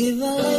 Give up.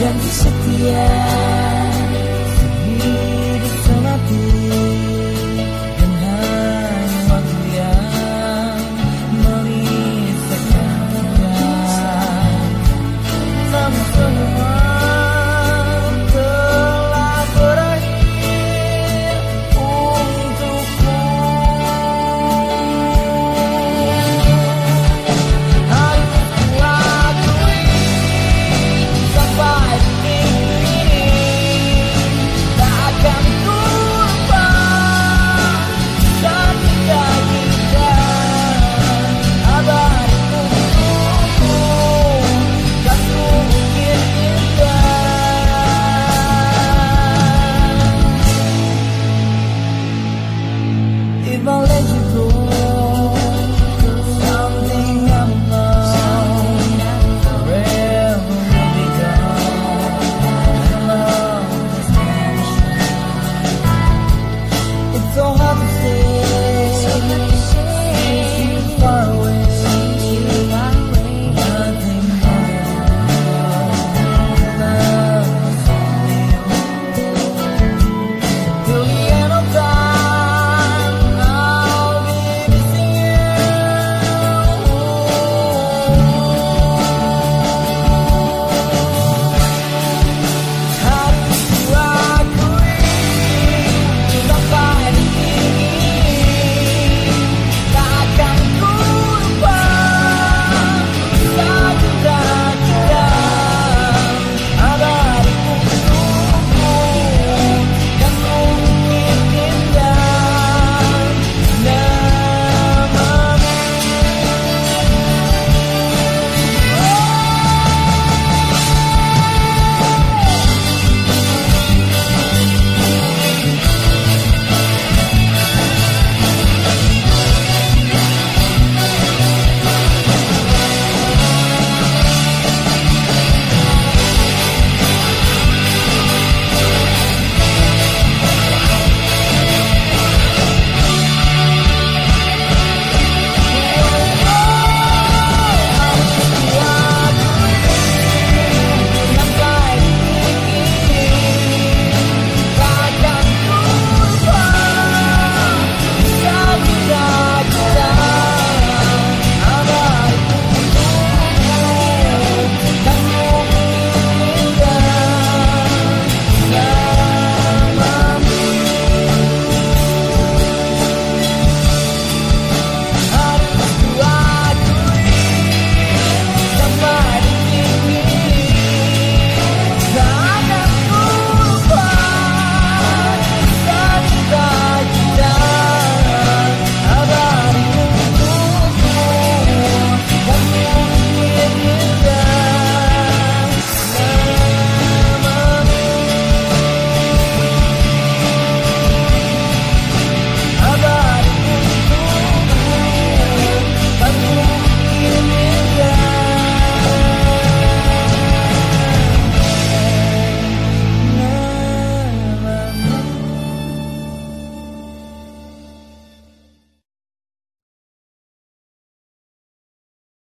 Janji setia